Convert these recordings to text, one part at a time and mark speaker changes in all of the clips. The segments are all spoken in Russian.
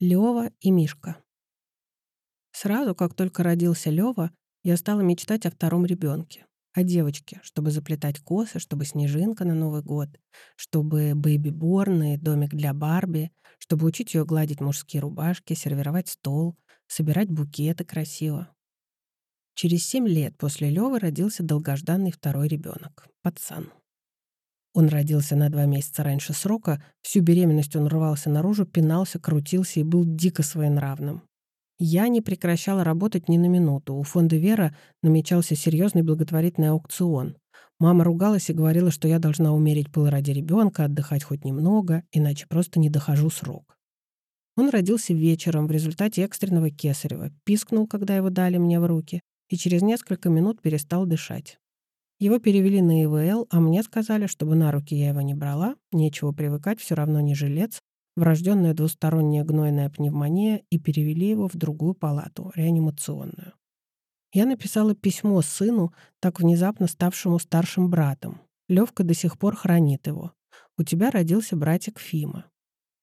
Speaker 1: Лёва и Мишка. Сразу, как только родился Лёва, я стала мечтать о втором ребенке, о девочке, чтобы заплетать косы, чтобы снежинка на Новый год, чтобы бэйби-борн и домик для Барби, чтобы учить ее гладить мужские рубашки, сервировать стол, собирать букеты красиво. Через семь лет после Лёвы родился долгожданный второй ребенок, пацан. Он родился на два месяца раньше срока, всю беременность он рвался наружу, пинался, крутился и был дико своенравным. Я не прекращала работать ни на минуту. У фонда «Вера» намечался серьезный благотворительный аукцион. Мама ругалась и говорила, что я должна умерить пыл ради ребенка, отдыхать хоть немного, иначе просто не дохожу срок. Он родился вечером в результате экстренного кесарева, пискнул, когда его дали мне в руки, и через несколько минут перестал дышать. Его перевели на ИВЛ, а мне сказали, чтобы на руки я его не брала, нечего привыкать, все равно не жилец, врожденная двусторонняя гнойная пневмония, и перевели его в другую палату, реанимационную. Я написала письмо сыну, так внезапно ставшему старшим братом. Левка до сих пор хранит его. У тебя родился братик Фима.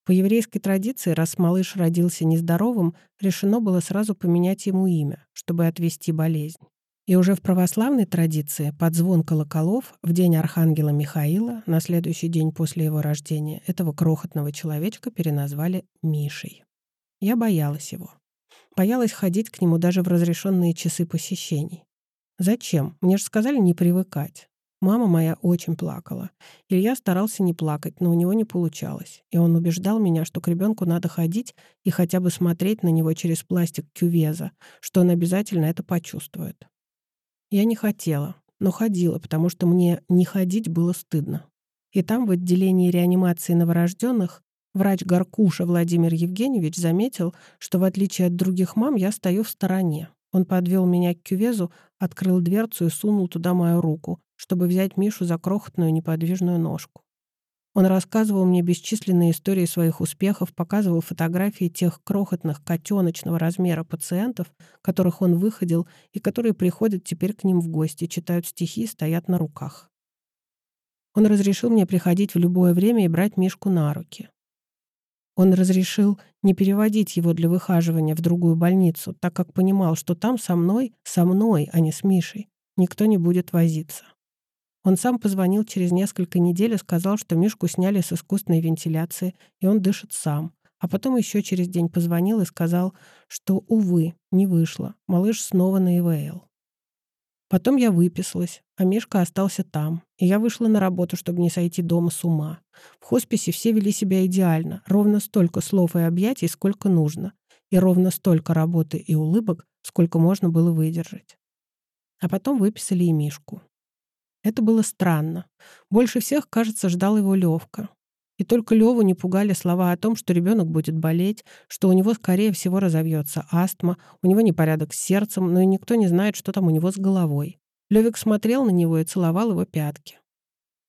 Speaker 1: По еврейской традиции, раз малыш родился нездоровым, решено было сразу поменять ему имя, чтобы отвести болезнь. И уже в православной традиции под звон колоколов в день Архангела Михаила, на следующий день после его рождения, этого крохотного человечка переназвали Мишей. Я боялась его. Боялась ходить к нему даже в разрешенные часы посещений. Зачем? Мне же сказали не привыкать. Мама моя очень плакала. Илья старался не плакать, но у него не получалось. И он убеждал меня, что к ребенку надо ходить и хотя бы смотреть на него через пластик кювеза, что он обязательно это почувствует. Я не хотела, но ходила, потому что мне не ходить было стыдно. И там, в отделении реанимации новорожденных, врач Гаркуша Владимир Евгеньевич заметил, что в отличие от других мам я стою в стороне. Он подвел меня к кювезу, открыл дверцу и сунул туда мою руку, чтобы взять Мишу за крохотную неподвижную ножку. Он рассказывал мне бесчисленные истории своих успехов, показывал фотографии тех крохотных котеночного размера пациентов, которых он выходил и которые приходят теперь к ним в гости, читают стихи, стоят на руках. Он разрешил мне приходить в любое время и брать Мишку на руки. Он разрешил не переводить его для выхаживания в другую больницу, так как понимал, что там со мной, со мной, а не с Мишей, никто не будет возиться. Он сам позвонил через несколько недель и сказал, что Мишку сняли с искусственной вентиляции, и он дышит сам. А потом еще через день позвонил и сказал, что, увы, не вышло. Малыш снова на ИВЛ. Потом я выписалась, а Мишка остался там. И я вышла на работу, чтобы не сойти дома с ума. В хосписе все вели себя идеально. Ровно столько слов и объятий, сколько нужно. И ровно столько работы и улыбок, сколько можно было выдержать. А потом выписали и Мишку. Это было странно. Больше всех, кажется, ждал его Левка. И только Леву не пугали слова о том, что ребенок будет болеть, что у него, скорее всего, разовьется астма, у него непорядок с сердцем, но и никто не знает, что там у него с головой. Левик смотрел на него и целовал его пятки.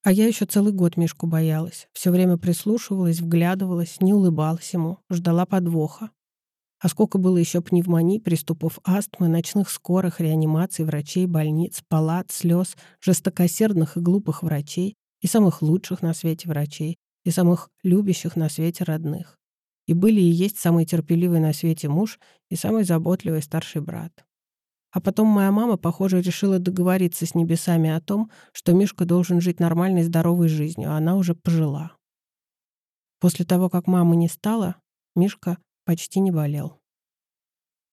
Speaker 1: А я еще целый год Мишку боялась. Все время прислушивалась, вглядывалась, не улыбалась ему, ждала подвоха. А сколько было еще пневмоний, приступов астмы, ночных скорых, реанимаций, врачей, больниц, палат, слез, жестокосердных и глупых врачей, и самых лучших на свете врачей, и самых любящих на свете родных. И были и есть самый терпеливый на свете муж и самый заботливый старший брат. А потом моя мама, похоже, решила договориться с небесами о том, что Мишка должен жить нормальной здоровой жизнью, а она уже пожила. После того, как мамы не стало, Мишка почти не болел.